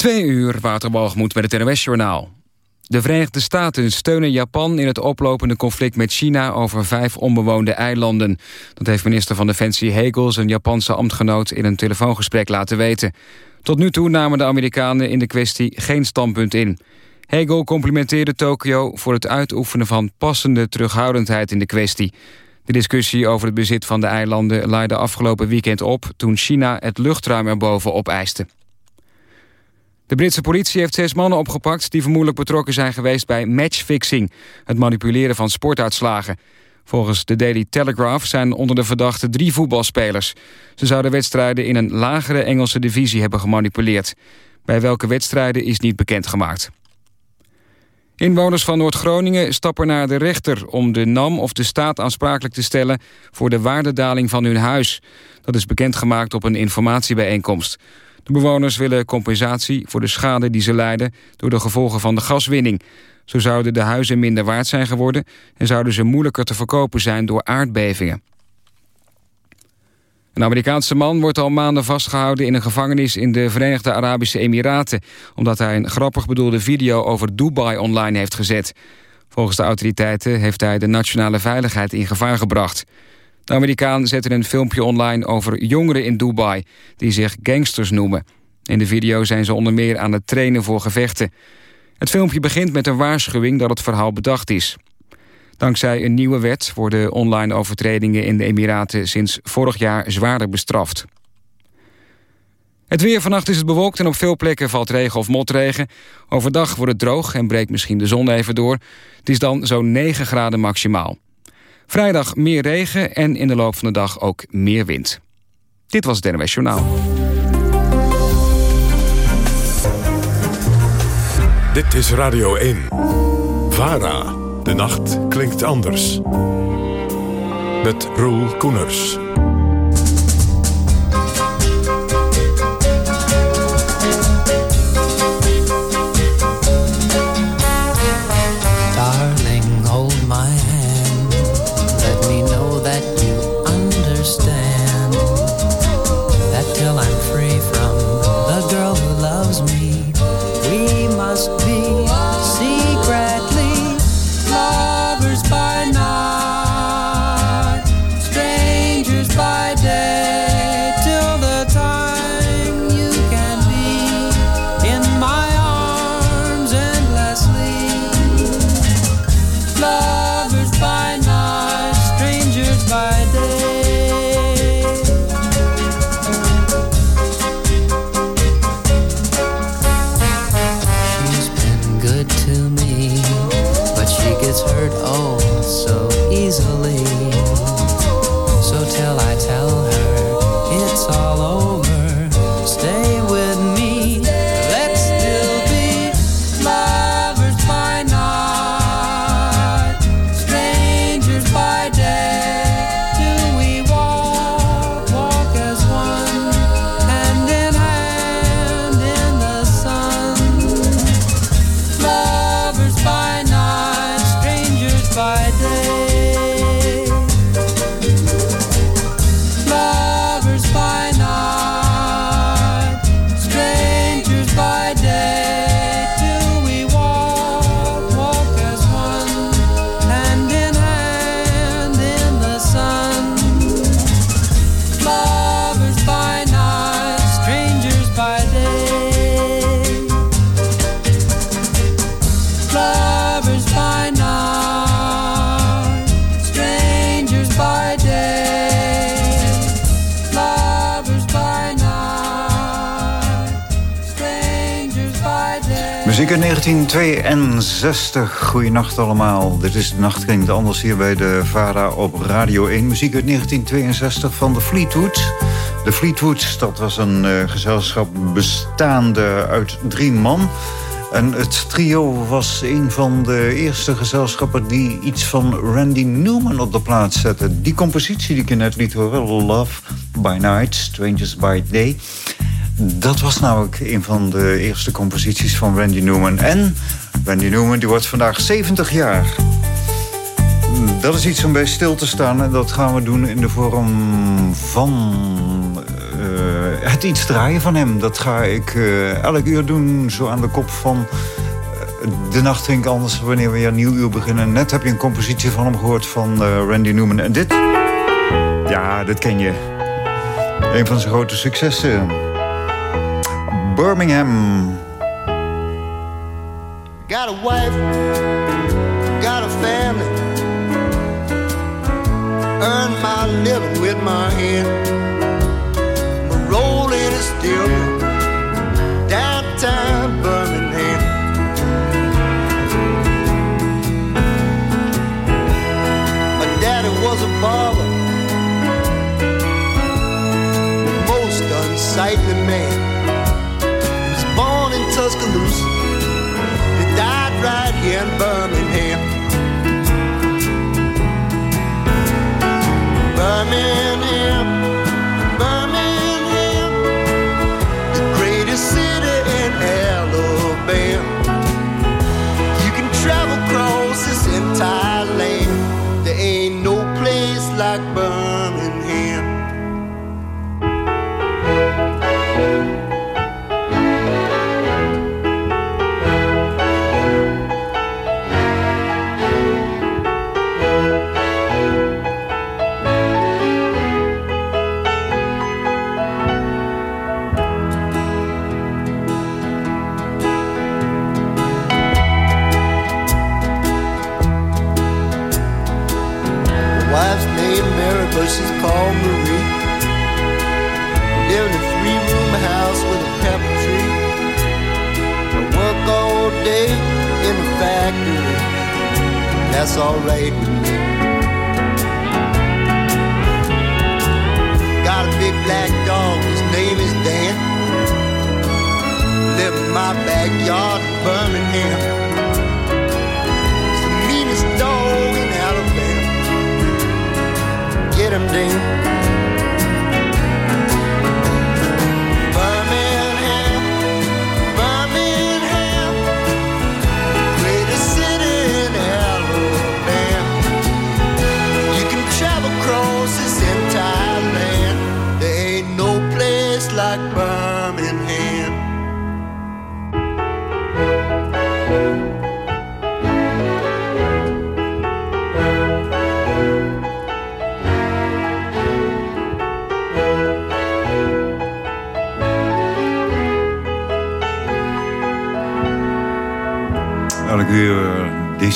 Twee uur waterbalgemoed met het NOS-journaal. De Verenigde Staten steunen Japan in het oplopende conflict met China... over vijf onbewoonde eilanden. Dat heeft minister van Defensie Hegel zijn Japanse ambtgenoot... in een telefoongesprek laten weten. Tot nu toe namen de Amerikanen in de kwestie geen standpunt in. Hegel complimenteerde Tokio voor het uitoefenen van passende terughoudendheid in de kwestie. De discussie over het bezit van de eilanden leidde afgelopen weekend op... toen China het luchtruim erboven opeiste. De Britse politie heeft zes mannen opgepakt... die vermoedelijk betrokken zijn geweest bij matchfixing... het manipuleren van sportuitslagen. Volgens de Daily Telegraph zijn onder de verdachten drie voetbalspelers. Ze zouden wedstrijden in een lagere Engelse divisie hebben gemanipuleerd. Bij welke wedstrijden is niet bekendgemaakt. Inwoners van Noord-Groningen stappen naar de rechter... om de NAM of de staat aansprakelijk te stellen... voor de waardedaling van hun huis. Dat is bekendgemaakt op een informatiebijeenkomst. De bewoners willen compensatie voor de schade die ze lijden... door de gevolgen van de gaswinning. Zo zouden de huizen minder waard zijn geworden... en zouden ze moeilijker te verkopen zijn door aardbevingen. Een Amerikaanse man wordt al maanden vastgehouden in een gevangenis in de Verenigde Arabische Emiraten, omdat hij een grappig bedoelde video over Dubai online heeft gezet. Volgens de autoriteiten heeft hij de nationale veiligheid in gevaar gebracht. De Amerikaan zette een filmpje online over jongeren in Dubai... die zich gangsters noemen. In de video zijn ze onder meer aan het trainen voor gevechten. Het filmpje begint met een waarschuwing dat het verhaal bedacht is. Dankzij een nieuwe wet worden online overtredingen in de Emiraten... sinds vorig jaar zwaarder bestraft. Het weer vannacht is het bewolkt en op veel plekken valt regen of motregen. Overdag wordt het droog en breekt misschien de zon even door. Het is dan zo'n 9 graden maximaal. Vrijdag meer regen en in de loop van de dag ook meer wind. Dit was het Journaal. Dit is Radio 1. VARA. De nacht klinkt anders. Met Roel Koeners. Muziek in 1962. Goedenacht allemaal. Dit is de Nacht klinkt anders hier bij de VARA op Radio 1. Muziek uit 1962 van de Fleetwood. De Fleetwoods, dat was een uh, gezelschap bestaande uit drie man. En het trio was een van de eerste gezelschappen... die iets van Randy Newman op de plaats zette. Die compositie die ik net liet horen, Love by Night, Strangers by Day... Dat was namelijk een van de eerste composities van Randy Newman. En Randy Newman die wordt vandaag 70 jaar. Dat is iets om bij stil te staan. En dat gaan we doen in de vorm van uh, het iets draaien van hem. Dat ga ik uh, elk uur doen, zo aan de kop van de nacht ging anders wanneer we weer een nieuw uur beginnen. Net heb je een compositie van hem gehoord van Randy Newman. En dit, ja, dit ken je. Een van zijn grote successen. Birmingham. Got a wife, got a family. Earn my living with my hand. My rolling is still downtown Birmingham. My daddy was a barber. Most unsightly man. me. Alright with me. Got a big black dog, his name is Dan. Live in my backyard in Birmingham. It's the meanest dog in Alabama get him down.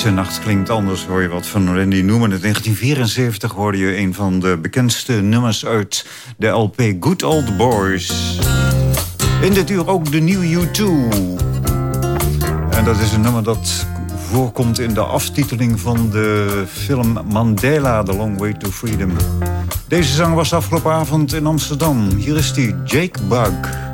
Deze nacht klinkt anders, hoor je wat van Randy Newman. In 1974 hoorde je een van de bekendste nummers uit de LP Good Old Boys. In dit uur ook de nieuwe U2. En dat is een nummer dat voorkomt in de aftiteling van de film Mandela, The Long Way to Freedom. Deze zang was afgelopen avond in Amsterdam. Hier is die, Jake Bug.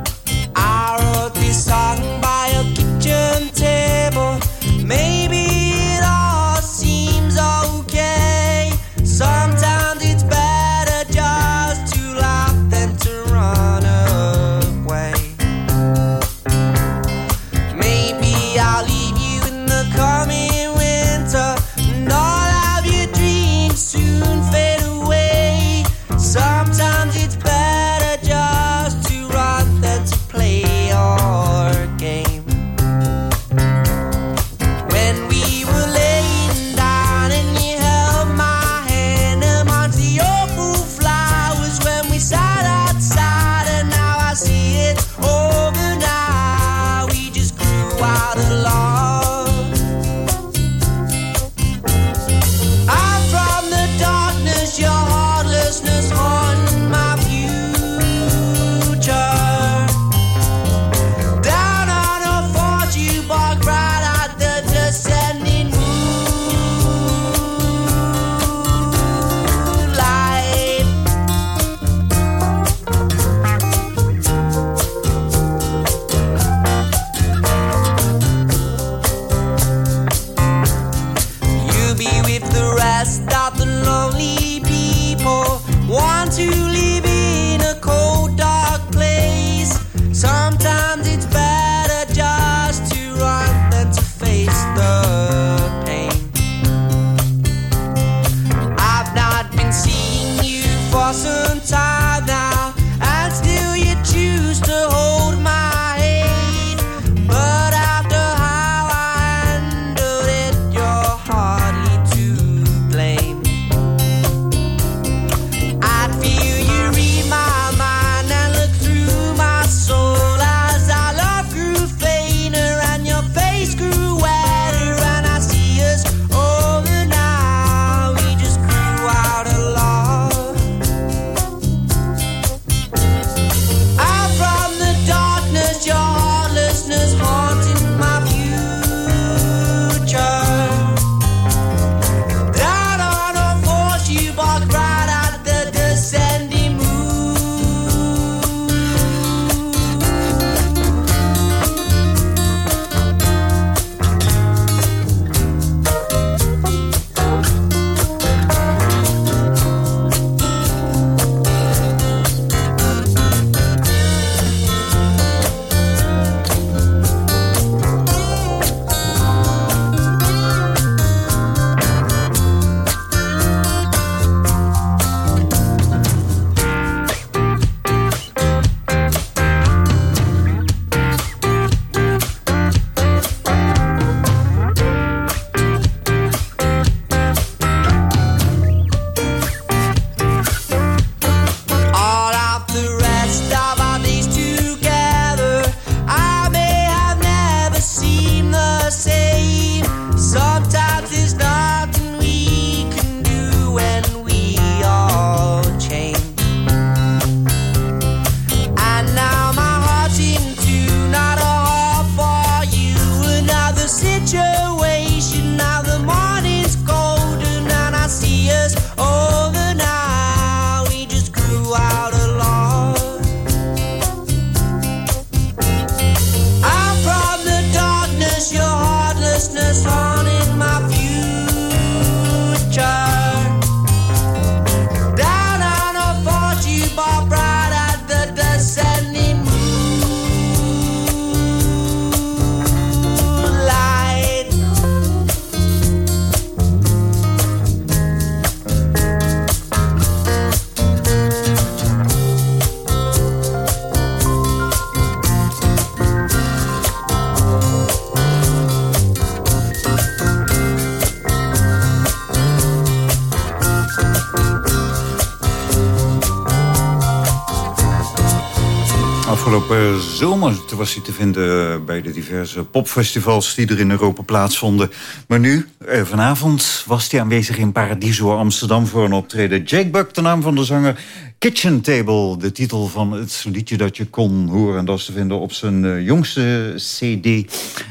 Was hij te vinden bij de diverse popfestivals die er in Europa plaatsvonden. Maar nu, eh, vanavond, was hij aanwezig in Paradiso Amsterdam voor een optreden. Jake Buck, de naam van de zanger. Kitchen Table, de titel van het liedje dat je kon horen. En dat is te vinden op zijn uh, jongste cd.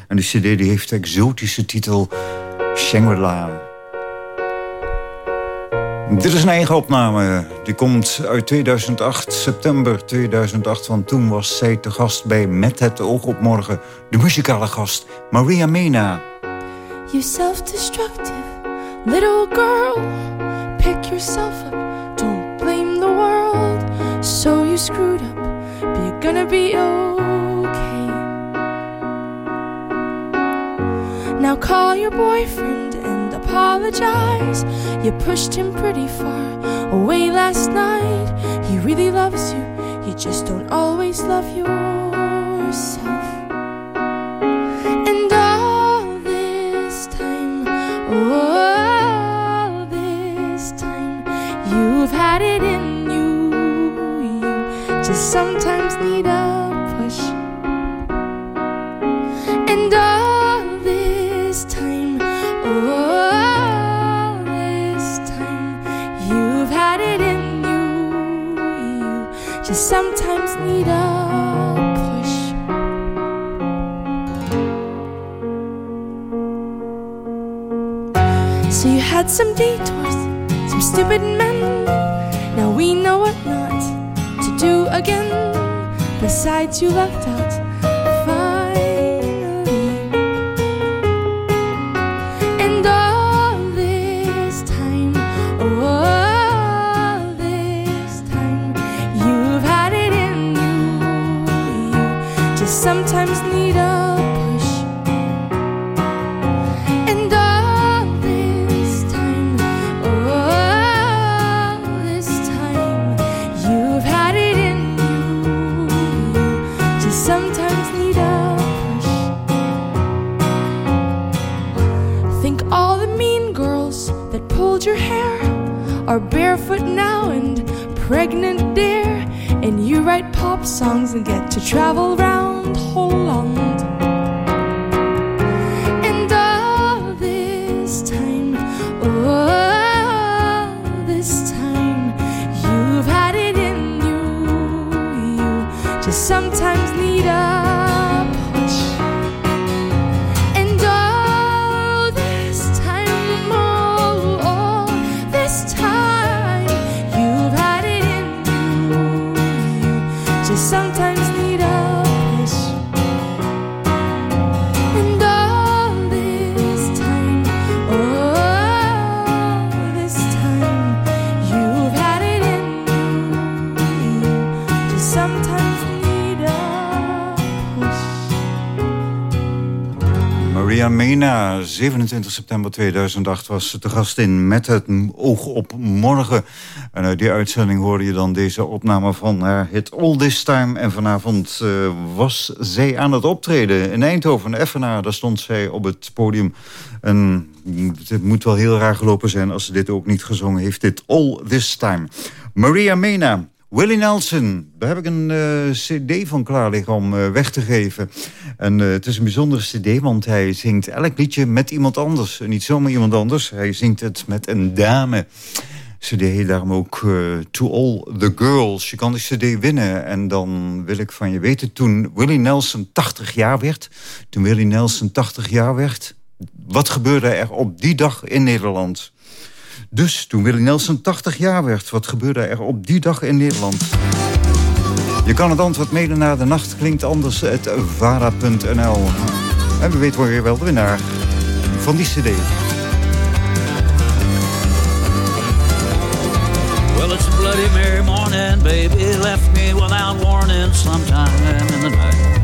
En de cd die heeft de exotische titel Shangri-La. Dit is een eigen opname. Die komt uit 2008, september 2008. Want toen was zij te gast bij Met het oog op morgen. De muzikale gast, Maria Mena. You self-destructive little girl. Pick yourself up, don't blame the world. So you screwed up, but you're gonna be okay. Now call your boyfriend apologize. You pushed him pretty far away last night. He really loves you, you just don't always love yourself. And all this time, all this time, you've had it in you. You just sometimes need sometimes need a push. So you had some detours, some stupid men. Now we know what not to do again. Besides, you lucked out arms need a push. And all this time, all this time, you've had it in you. Just sometimes need a push. Think all the mean girls that pulled your hair are barefoot now and pregnant, dear. And you write pop songs and get to travel round. And all this time, oh, this time, you've had it in you. You just sometimes need Mena, 27 september 2008 was ze te gast in Met het oog op morgen. En uit die uitzending hoorde je dan deze opname van haar hit All This Time. En vanavond uh, was zij aan het optreden in Eindhoven, Effenaar. Daar stond zij op het podium. En het moet wel heel raar gelopen zijn als ze dit ook niet gezongen heeft. Dit All This Time. Maria Mena, Willie Nelson, daar heb ik een uh, cd van klaar liggen om uh, weg te geven. En uh, het is een bijzondere cd, want hij zingt elk liedje met iemand anders. Niet zomaar iemand anders, hij zingt het met een dame. cd heet daarom ook To All The Girls. Je kan die cd winnen en dan wil ik van je weten... toen Willie Nelson 80 jaar werd, toen Willie Nelson 80 jaar werd... wat gebeurde er op die dag in Nederland... Dus toen Willie Nelson 80 jaar werd, wat gebeurde er op die dag in Nederland? Je kan het antwoord mede naar de nacht klinkt anders het vara.nl. En we weten weer wel de winnaar van die cd. Well, it's a bloody Mary morning, baby left me without warning sometime in the night.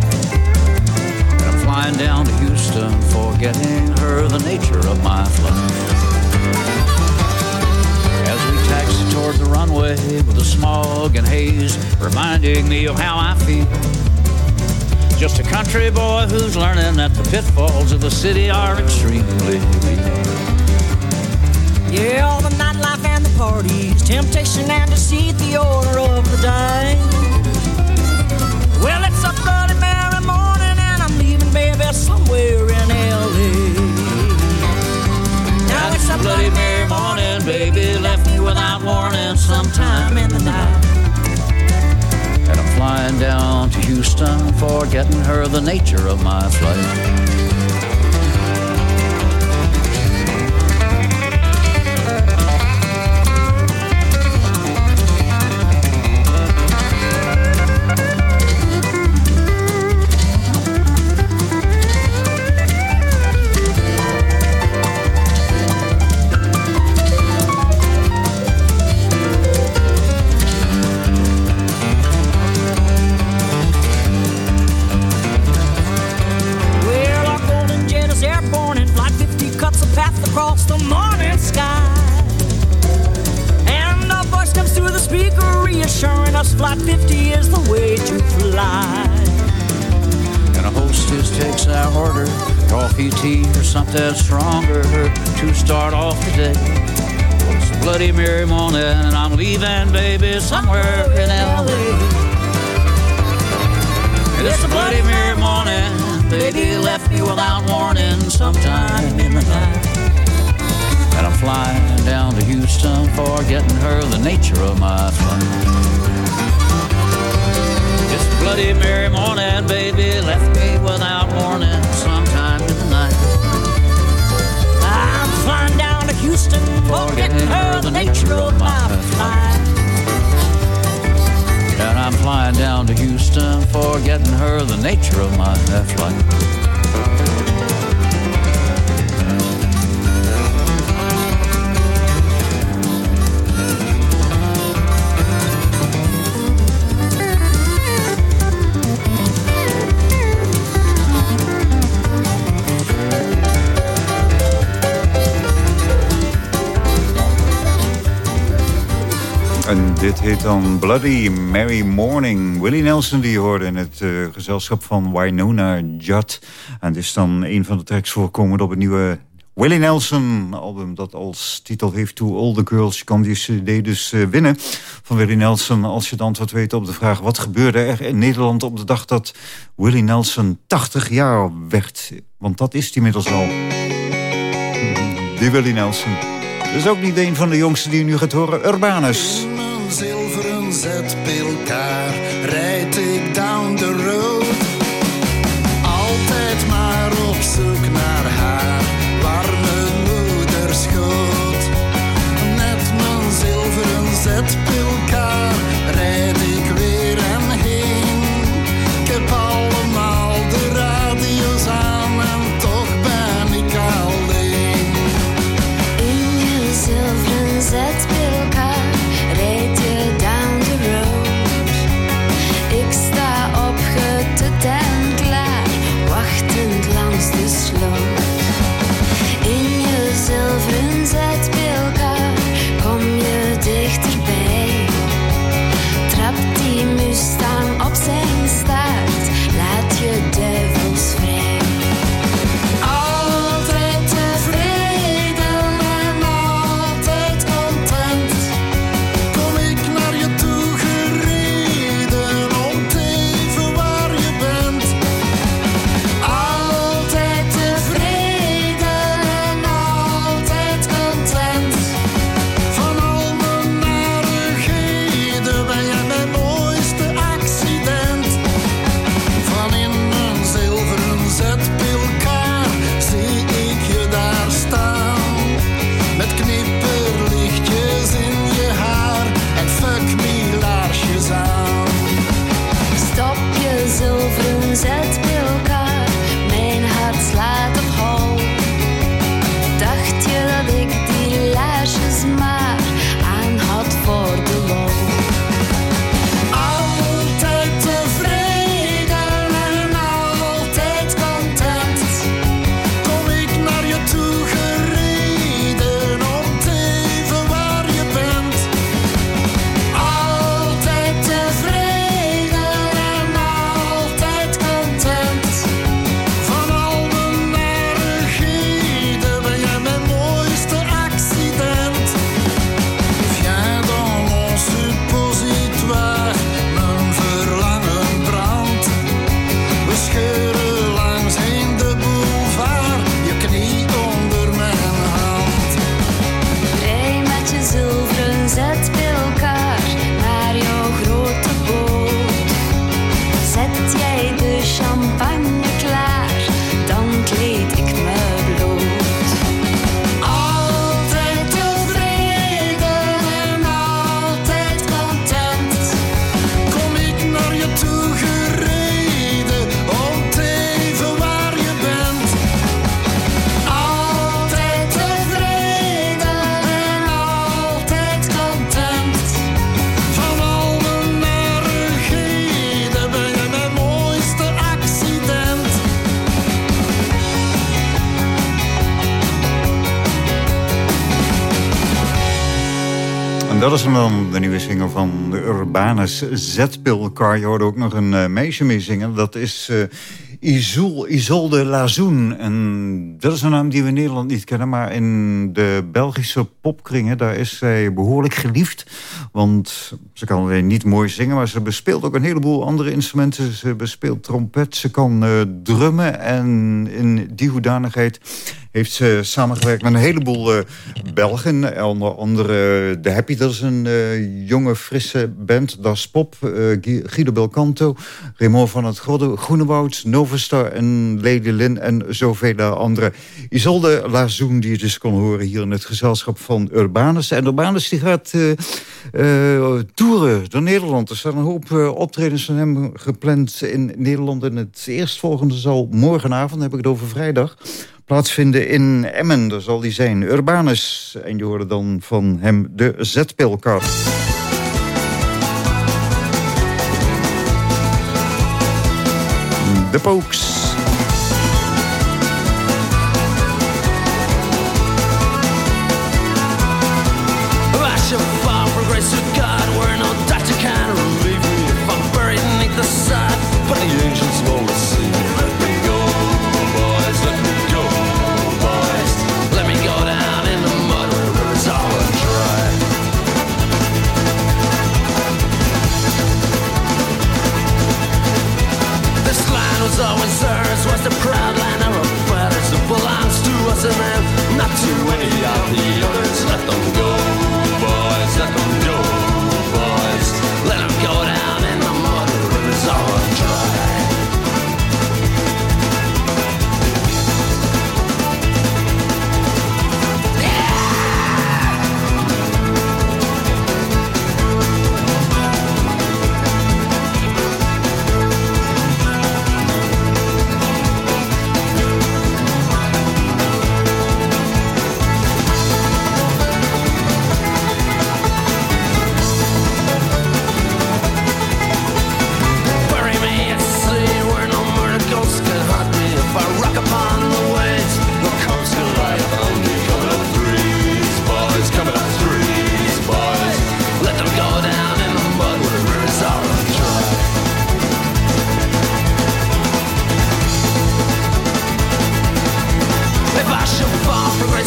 I'm flying down to Houston, forgetting her the nature of my flight. Toward the runway with the smog and haze reminding me of how I feel. Just a country boy who's learning that the pitfalls of the city are extremely real. Yeah, all the nightlife and the parties, temptation and deceit, the order of the day. Well, it's a bloody Mary morning, and I'm leaving, baby, somewhere in L.A. Now it's a bloody Mary morning, baby, left me without warning sometime in the night. And I'm flying down to Houston, forgetting her the nature of my flight. Flight 50 is the way to fly. And a hostess takes our order, coffee, tea, or something stronger to start off the day. It's a Bloody Mary morning, and I'm leaving, baby, somewhere in L.A. It's a Bloody Mary morning, baby left me without warning sometime in the night. I'm flying down to Houston, forgetting her the nature of my flight bloody Mary morning, baby left me without warning sometime in the night. I'm flying down to Houston, forgetting her the nature of my flight. And I'm flying down to Houston, forgetting her the nature of my flight. En dit heet dan Bloody Mary Morning. Willie Nelson die hoorde in het uh, gezelschap van Winona Judd. En dit is dan een van de tracks voorkomend op het nieuwe Willie Nelson album dat als titel heeft To All The Girls. Je kan die cd dus uh, winnen van Willie Nelson als je het antwoord weet op de vraag... wat gebeurde er in Nederland op de dag dat Willie Nelson 80 jaar werd? Want dat is hij inmiddels al. Die Willie Nelson. Is ook niet een van de jongsten die je nu gaat horen. Urbanus. In mijn zilveren zetpilkaar rijd ik down the road. Urbanus Zetpilkar. Je hoorde ook nog een uh, meisje mee zingen. Dat is uh, Isolde Lazoen. En dat is een naam die we in Nederland niet kennen. Maar in de Belgische popkringen, daar is zij behoorlijk geliefd. Want ze kan alleen niet mooi zingen, maar ze bespeelt ook een heleboel andere instrumenten. Ze bespeelt trompet, ze kan uh, drummen. En in die hoedanigheid heeft ze samengewerkt met een heleboel uh, Belgen. Onder andere The Happy, dat is een uh, jonge, frisse band. Das Pop, Guido Belcanto, Raymond van het Groenewoud... Novastar en Lady Lynn en zoveel andere. Isolde Lazoen, die je dus kon horen hier in het gezelschap van Urbanus. En Urbanus die gaat toeren door Nederland. Er staan een hoop optredens van hem gepland in Nederland. En het eerstvolgende zal morgenavond, heb ik het over vrijdag plaatsvinden in Emmen. Daar zal die zijn. Urbanus. En je hoorde dan van hem de zetpilkar. De Pokes.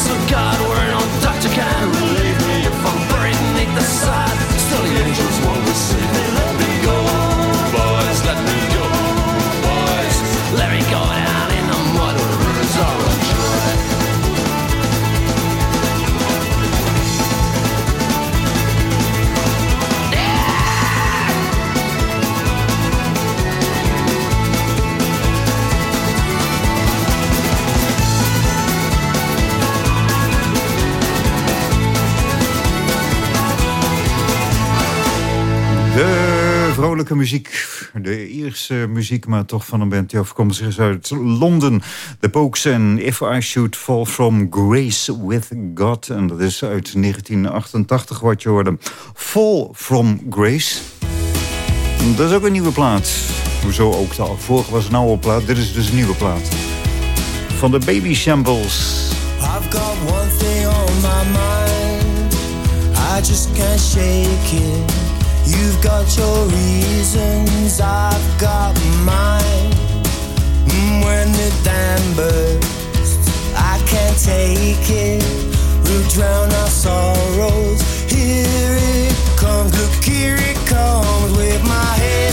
Of God, muziek. De Ierse muziek, maar toch van een band die afkomstig is uit Londen. The Pokes en If I Should Fall From Grace With God. En dat is uit 1988 wat je hoorde. Fall From Grace. Dat is ook een nieuwe plaat. Hoezo ook de vorige was een oude plaat. Dit is dus een nieuwe plaat. Van de Baby Shambles. I've got one thing on my mind. I just can't shake it. You've got your reasons, I've got mine. Mm, when the dam bursts, I can't take it. We'll drown our sorrows. Here it comes, look, here it comes. With my head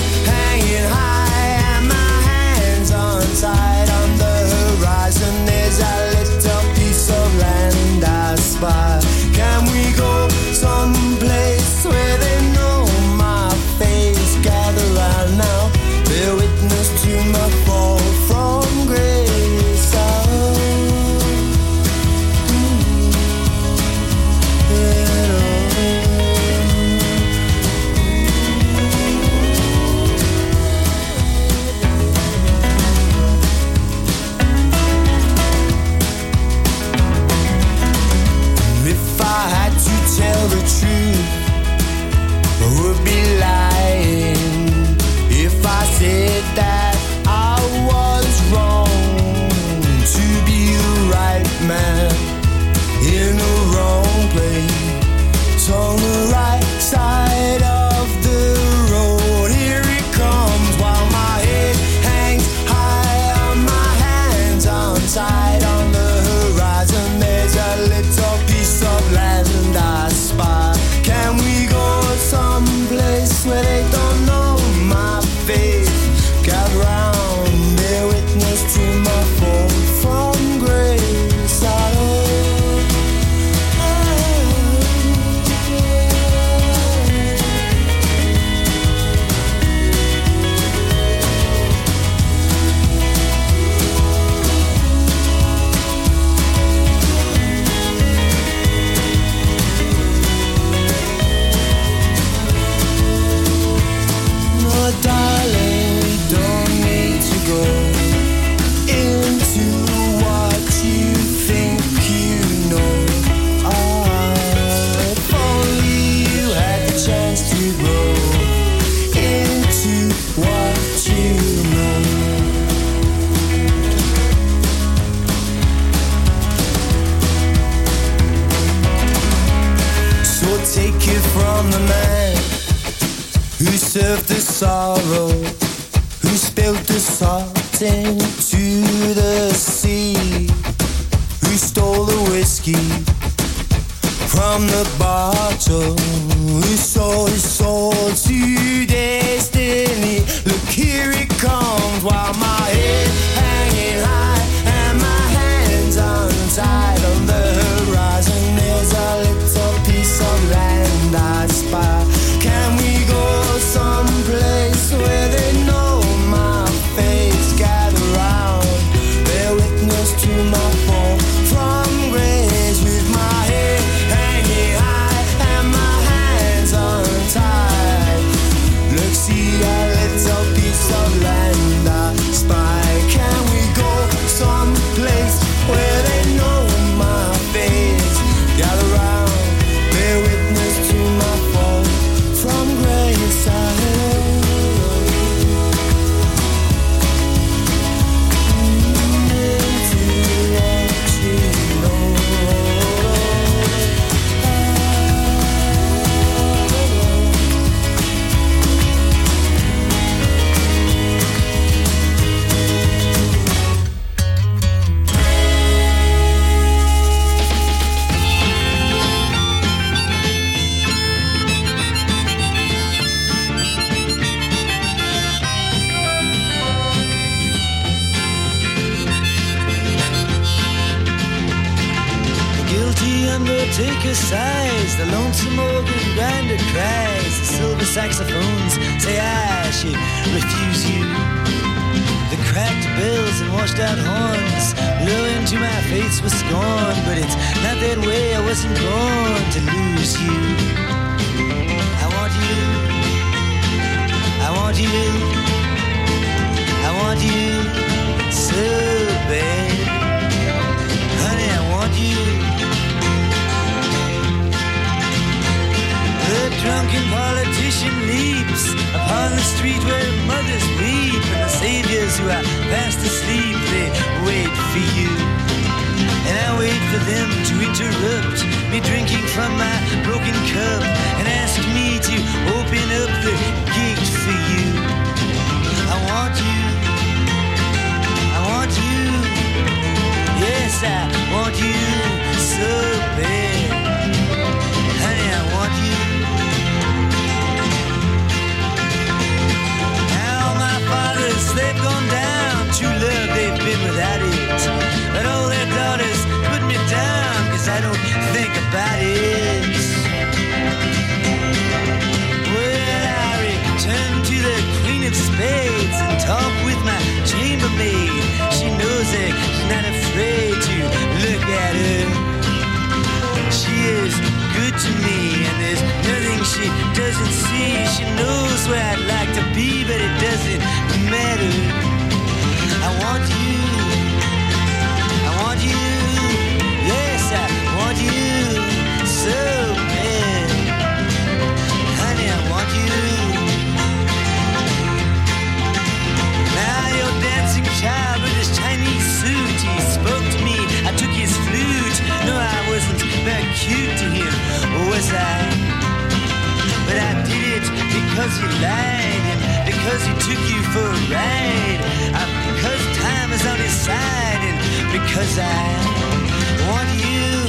because I want you.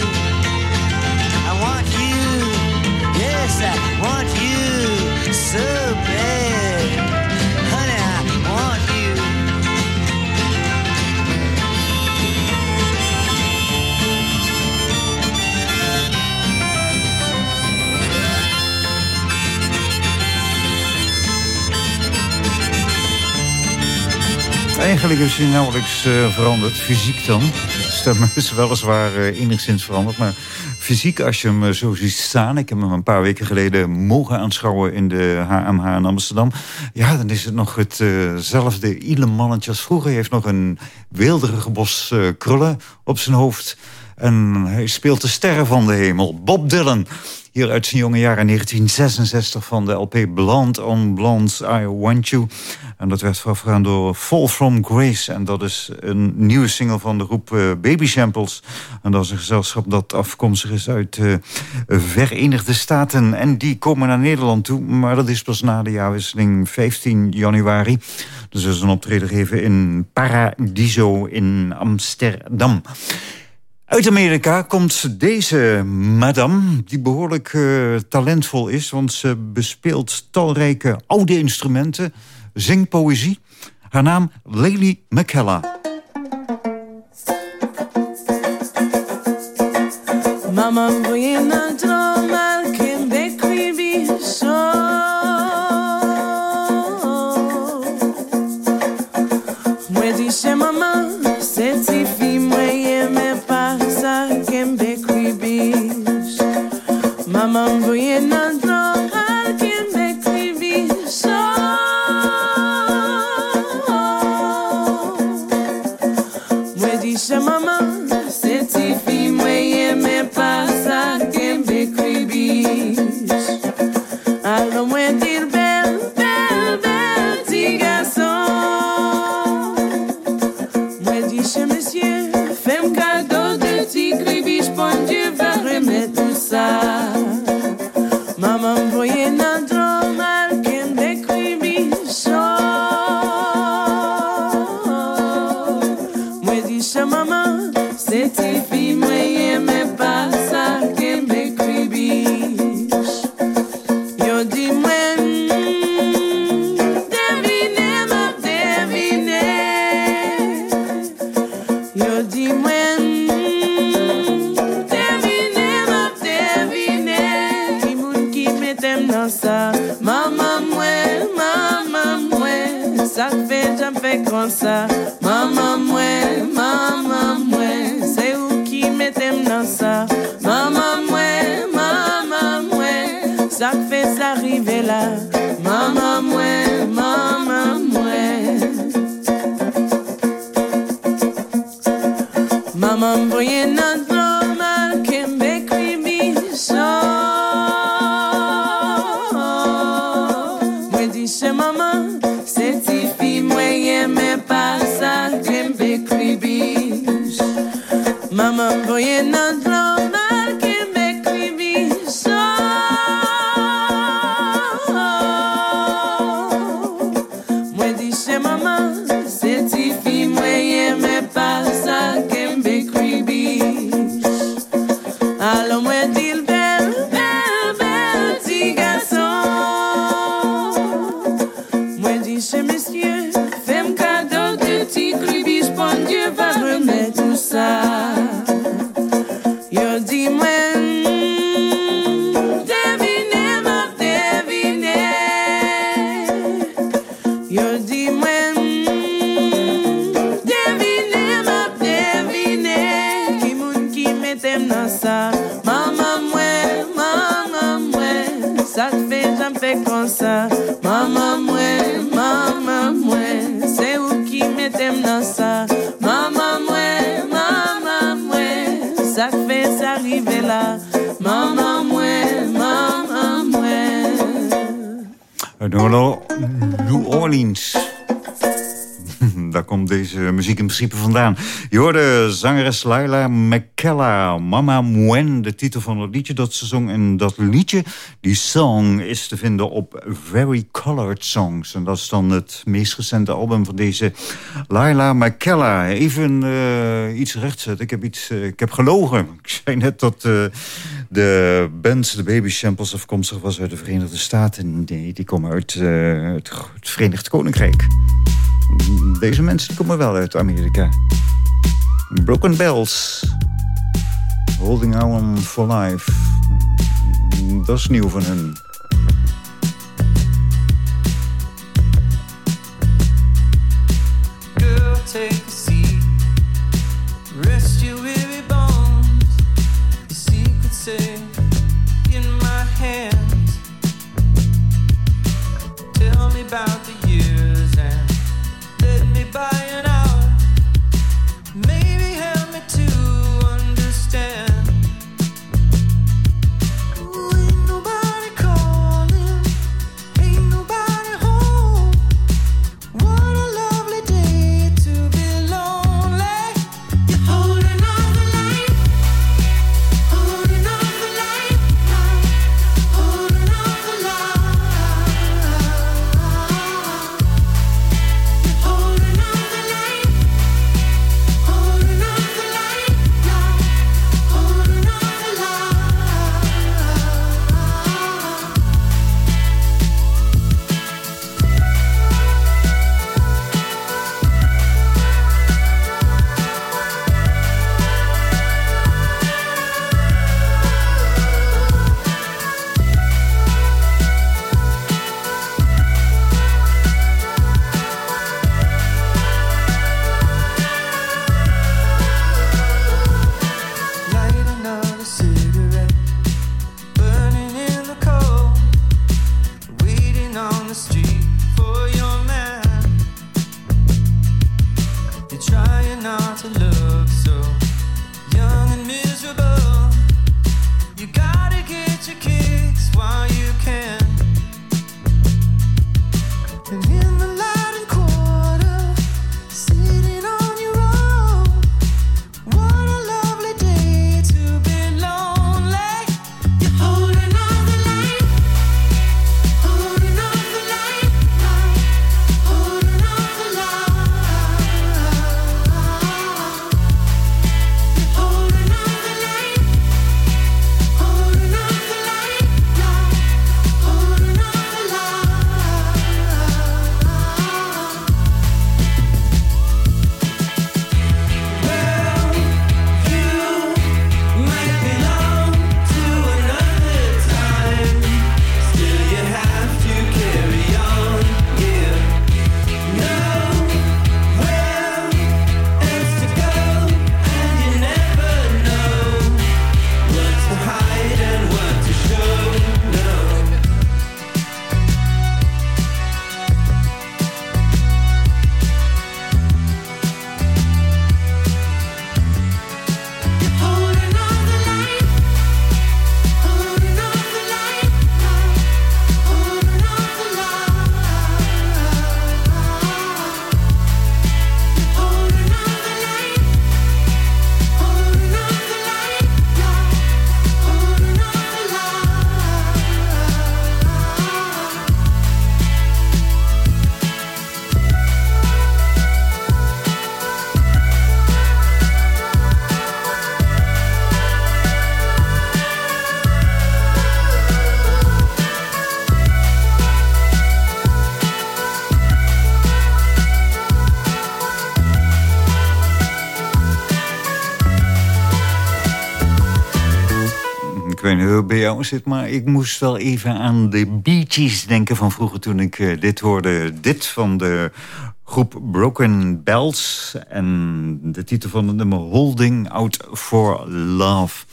Eigenlijk is hij nauwelijks eh, veranderd, fysiek dan. De stem is weliswaar eh, enigszins veranderd, maar fysiek als je hem eh, zo ziet staan... ik heb hem een paar weken geleden mogen aanschouwen in de HMH in Amsterdam... ja, dan is het nog hetzelfde uh ile mannetje als vroeger. Hij heeft nog een weelderige bos krullen op zijn hoofd... En hij speelt de sterren van de hemel. Bob Dylan. Hier uit zijn jonge jaren 1966 van de LP Blond on Blonde I Want You. En dat werd voorafgegaan door Fall From Grace. En dat is een nieuwe single van de groep uh, Baby Samples. En dat is een gezelschap dat afkomstig is uit de uh, Verenigde Staten. En die komen naar Nederland toe. Maar dat is pas na de jaarwisseling 15 januari. Dus er is een optreden gegeven in Paradiso in Amsterdam. Uit Amerika komt deze madame, die behoorlijk uh, talentvol is... want ze bespeelt talrijke oude instrumenten, zingt poëzie. Haar naam Lely McKella. Mama, principe vandaan. Je hoorde zangeres Laila McKella, Mama Mwen, de titel van het liedje dat ze zong. En dat liedje, die song, is te vinden op Very Colored Songs. En dat is dan het meest recente album van deze Laila McKella. Even uh, iets rechtzetten. Ik heb, iets, uh, ik heb gelogen. Ik zei net dat uh, de band, de Baby Samples, afkomstig was uit de Verenigde Staten. Nee, die komen uit het, het Verenigd Koninkrijk. Deze mensen komen wel uit Amerika. Broken Bells. Holding On For Life. Dat is nieuw van hun. Girl, take Het bij jou zit, maar ik moest wel even aan de Bee denken van vroeger toen ik eh, dit hoorde. Dit van de groep Broken Bells en de titel van het nummer Holding Out for Love.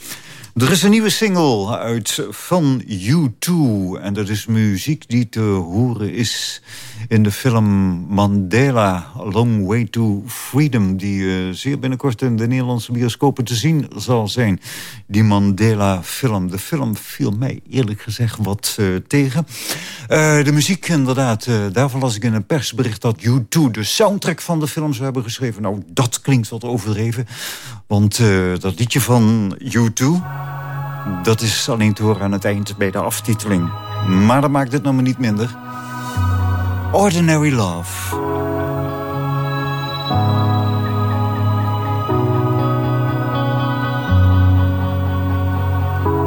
Er is een nieuwe single uit van U2 en dat is muziek die te horen is in de film Mandela Long Way to Freedom... die eh, zeer binnenkort in de Nederlandse bioscopen te zien zal zijn. Die Mandela-film. De film viel mij eerlijk gezegd wat eh, tegen. Eh, de muziek inderdaad, daarvan las ik in een persbericht... dat U2 de soundtrack van de film zou hebben geschreven. Nou, dat klinkt wat overdreven. Want dat liedje van U2... dat is alleen te horen aan het eind bij de aftiteling. Maar dat maakt het nog maar niet minder... Ordinary Love.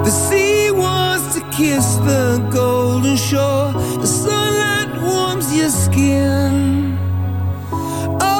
The sea wants to kiss the golden shore. The sunlight warms your skin.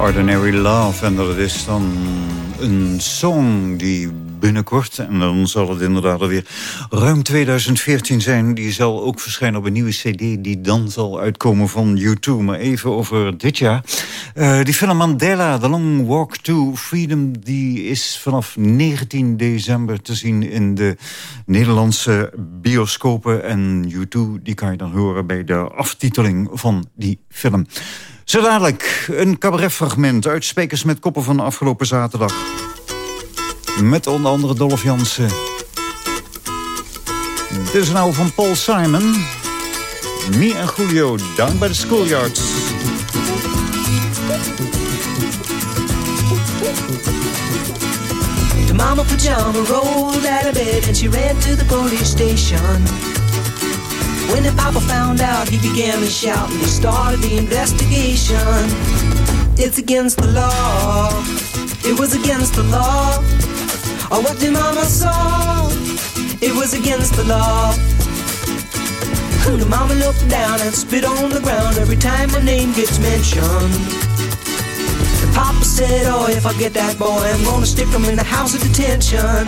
Ordinary Love. En dat is dan een song die binnenkort... en dan zal het inderdaad alweer ruim 2014 zijn... die zal ook verschijnen op een nieuwe cd... die dan zal uitkomen van U2. Maar even over dit jaar. Eh, die film Mandela, The Long Walk to Freedom... die is vanaf 19 december te zien in de Nederlandse bioscopen. En U2 die kan je dan horen bij de aftiteling van die film. Zo dadelijk een cabaretfragment uit Spekers met Koppen van afgelopen zaterdag. Met onder andere Dolph Jansen. Dit is nou van Paul Simon. Me en Julio, down by the schoolyards. The mama pajama rolled out of bed and she ran to the police station. When the papa found out, he began to shout and he started the investigation. It's against the law. It was against the law. Oh, what the mama saw? It was against the law. The mama looked down and spit on the ground every time my name gets mentioned. The papa said, Oh, if I get that boy, I'm gonna stick him in the house of detention.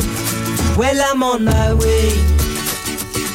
Well, I'm on my way.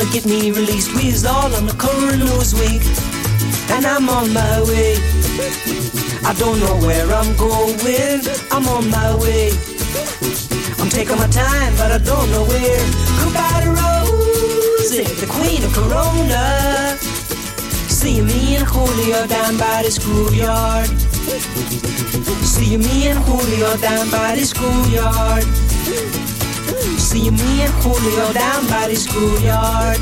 To get me released, we all on the news week, and I'm on my way. I don't know where I'm going, I'm on my way. I'm taking my time, but I don't know where. Goodbye to Rose, eh, the queen of Corona. See me and Julio down by the schoolyard. See me and Julio down by the schoolyard. See me and Julio down by the schoolyard.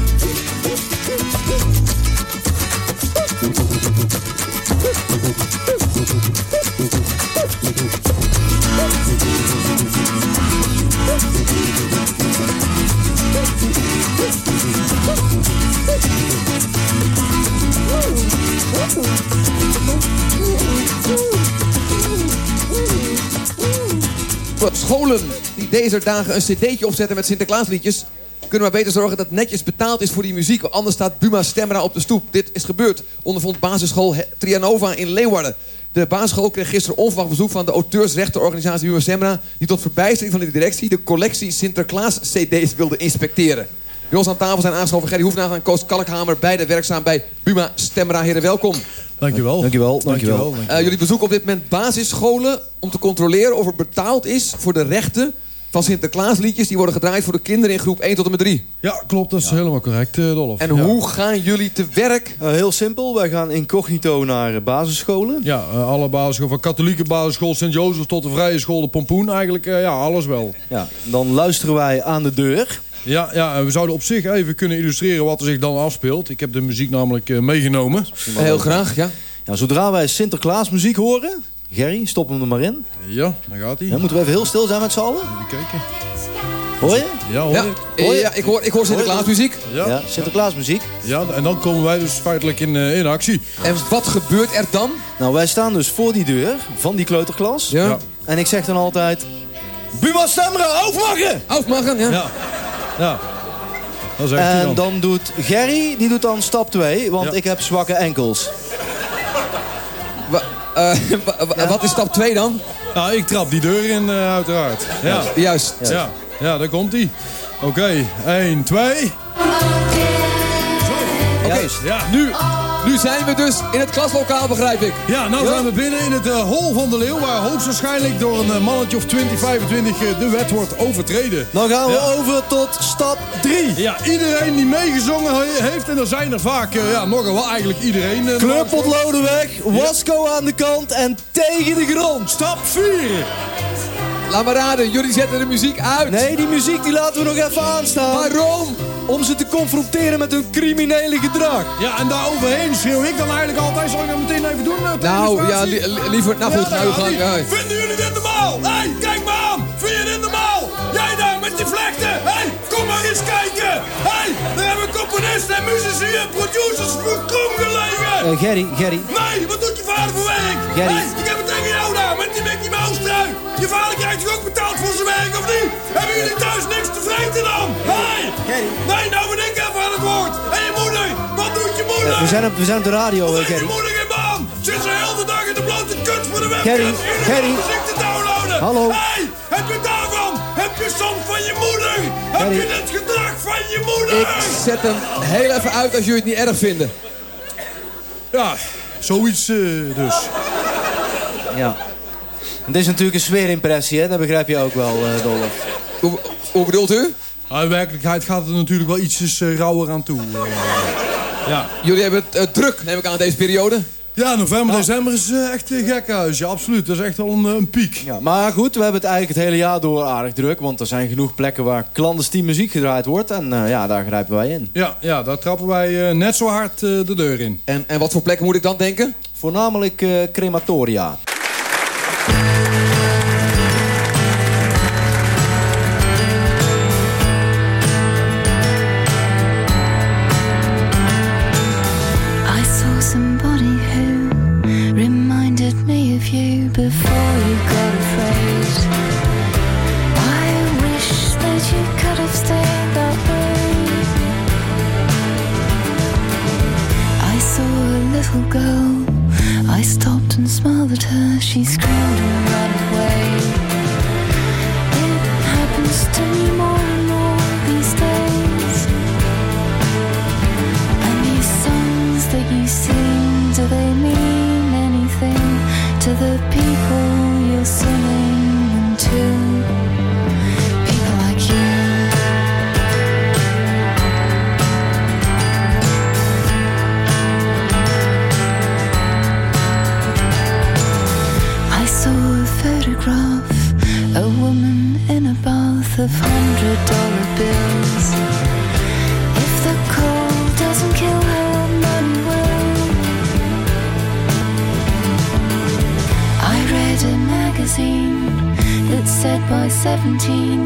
Scholen deze dagen een cd'tje opzetten met Sinterklaasliedjes... kunnen maar beter zorgen dat netjes betaald is voor die muziek. want Anders staat Buma Stemra op de stoep. Dit is gebeurd. Ondervond basisschool Trianova in Leeuwarden. De basisschool kreeg gisteren onverwacht bezoek van de auteursrechtenorganisatie Buma Stemra... die tot verbijstering van de directie de collectie Sinterklaas-cd's wilde inspecteren. Bij ons aan tafel zijn aangeschoven Gerry Hoefnaar en Koos Kalkhamer... beide werkzaam bij Buma Stemra. Heren, welkom. Dankjewel. Dankjewel, dankjewel. Eh, jullie bezoeken op dit moment basisscholen om te controleren of er betaald is voor de rechten van Sinterklaasliedjes die worden gedraaid voor de kinderen in groep 1 tot en met 3. Ja, klopt. Dat is helemaal correct, eh, Dolf. En Ja. hoe gaan jullie te werk? Eh, heel simpel, wij gaan incognito naar eh, basisscholen. Ja, alle basisscholen, van katholieke basisschool Sint-Jozef tot de vrije school de Pompoen. Eigenlijk, eh, ja, alles wel. Ja, dan luisteren wij aan de deur. Ja, ja, we zouden op zich even kunnen illustreren wat er zich dan afspeelt. Ik heb de muziek namelijk eh, meegenomen. Heel graag, ja. Ja, zodra wij Sinterklaas muziek horen... Gerry, stop hem er maar in. Ja, daar gaat hij. Dan moeten we even heel stil zijn met z'n allen. Even kijken. Hoor je? Ja, hoor Ja, ik. eh, ja ik, hoor, ik hoor Sinterklaasmuziek. Ja. Ja, Sinterklaasmuziek. Ja, en dan komen wij dus feitelijk in, eh, in actie. En wat gebeurt er dan? Nou, wij staan dus voor die deur van die kleuterklas. Ja. Ja. En ik zeg dan altijd... Buma Stemra, aufmachen! Aufmachen, ja. Ja. Ja. Dat zegt hij En dan. dan doet Gerry, die doet dan stap 2, want Ja. ik heb zwakke enkels. Wa- eh, wa- Wat is stap 2 dan? Nou, ik trap die deur in, eh, uiteraard. Ja. Juist. Ja. ja, daar komt hij. Oké, 1, 2. Oké, nu, nu zijn we dus in het klaslokaal, begrijp ik. Ja, nou Ja? zijn we binnen in het eh, hol van de leeuw... waar hoogstwaarschijnlijk door een eh, mannetje of 20, 25 eh, de wet wordt overtreden. Dan gaan we Ja. over tot stap 3. Ja, iedereen die meegezongen he- heeft, en er zijn er vaak, ja, nogal wel eigenlijk iedereen. eh, Kleurpotloden weg, wasco aan de kant en tegen de grond. Stap 4. Laat maar raden, jullie zetten de muziek uit. Nee, die muziek die laten we nog even aanstaan. Waarom? Om ze te confronteren met hun criminele gedrag. Ja, en daar overheen schreeuw ik dan eigenlijk altijd, zal ik dat meteen even doen? eh, Nou, ja, li- li- liever, nou goed, daar nou gang. ja. Vinden jullie dit normaal? Hé, hey, kijk me aan! Vind je dit normaal? Jij daar met die vlechten! Hé, hey, kom maar eens kijken! Hé, hey, daar hebben componisten en muzici en producers voor krom gelegen! Eh, Gerry, Gerry. Nee, wat doet je vader voor werk? Gerry. Hey, het met die Mickey Mouse trui. Je vader krijgt toch ook betaald voor zijn werk, of niet? Hebben jullie thuis niks te vreten dan? Hey. Nee, nou ben ik even aan het woord. Hé, hey, moeder, wat doet je moeder? Eh, we, zijn op, we zijn op de radio, eh, Wat doet Gerry. je moeder in baan? Zit ze heel de dag in de blote kut voor de webcam? Gerry, Iedereen Gerry. muziek te downloaden. Hallo. Hey, heb je daarvan? Heb je soms van je moeder? Heb je dit gedrag van je moeder? Ik zet hem heel even uit als jullie het niet erg vinden. Ja, zoiets eh, dus. Ja. En dit is natuurlijk een sfeerimpressie, hè? Dat begrijp je ook wel, eh Dolf. Hoe, hoe bedoelt u? Nou, in werkelijkheid gaat het natuurlijk wel ietsjes rauwer aan toe. eh. ja. Jullie hebben het druk, neem ik aan, deze periode. Ja, november, december is echt een gekhuis. Ja, absoluut. Dat is echt wel een, een piek. Ja, maar goed, we hebben het eigenlijk het hele jaar door aardig druk. Want er zijn genoeg plekken waar clandestien muziek gedraaid wordt. En eh, ja, daar grijpen wij in. Ja, ja daar trappen wij net zo hard de deur in. En, en wat voor plekken moet ik dan denken? Voornamelijk eh, crematoria. I routine.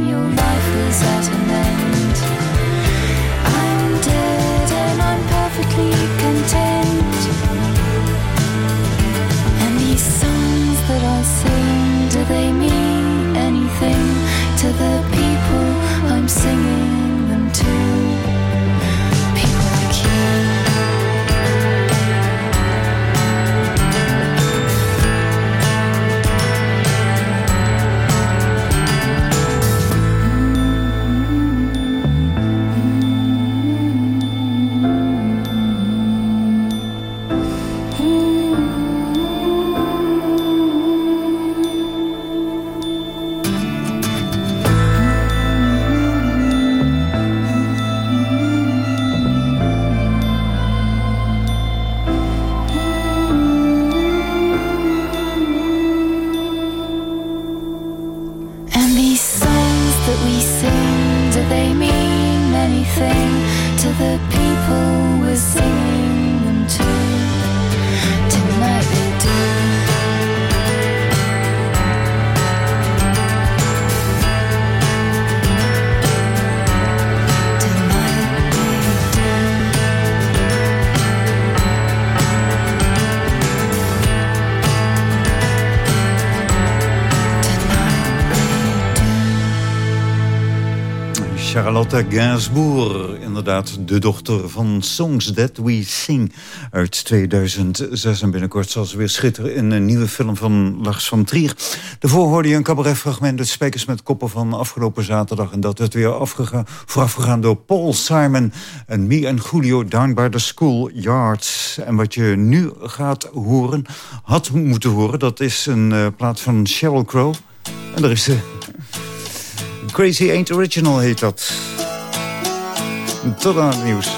Charlotte Gainsbourg, inderdaad de dochter van Songs That We Sing uit 2006. En binnenkort zal ze weer schitteren in een nieuwe film van Lars van Trier. Daarvoor hoorde je een cabaretfragment, de Spekers met Koppen van afgelopen zaterdag. En dat werd weer afgegaan, voorafgegaan door Paul Simon en Me en Julio Down by the School Yards. En wat je nu gaat horen, had moeten horen, dat is een uh, plaat van Sheryl Crow. En daar is ze. Crazy Ain't Original heet dat. Tot aan het nieuws.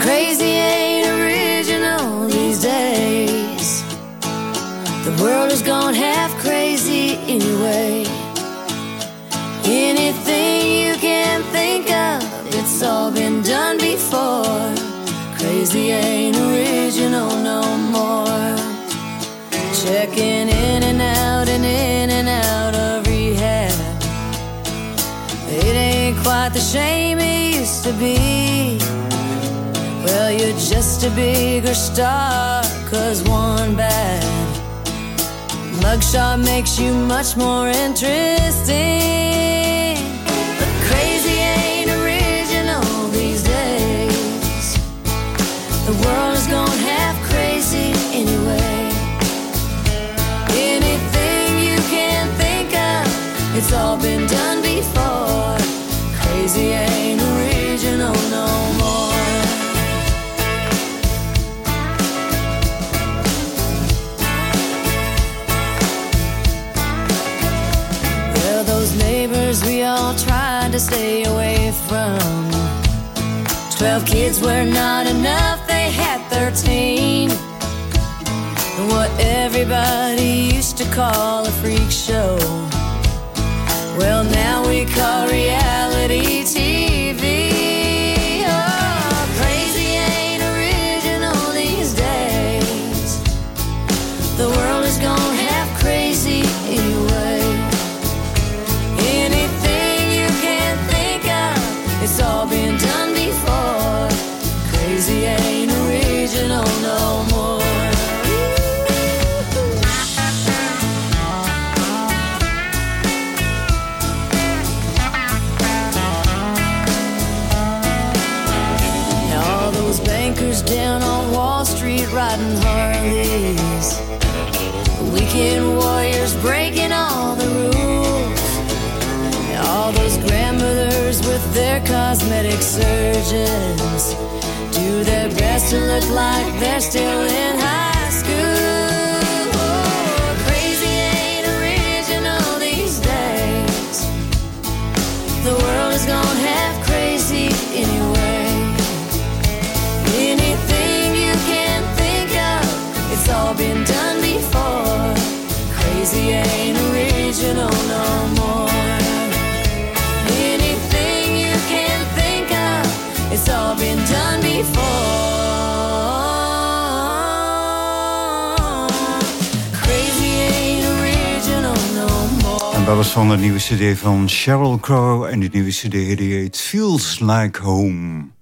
Crazy ain't original these days. The world has gone half crazy anyway. Anything you can think of, it's all been done before. Crazy ain't original no more. Checking the shame it used to be. Well, you're just a bigger star, cause one bad mugshot makes you much more interesting. But crazy ain't original these days. The world has gone half crazy anyway. Anything you can think of, it's all been done. Ain't original no more. Those neighbors we all tried to stay away from. Twelve kids were not enough, they had thirteen. What everybody used to call a freak show. Well, now we call reality TV. Do their best to look like they're still in is van de nieuwe cd van Sheryl Crow. En die nieuwe cd die heet Feels Like Home.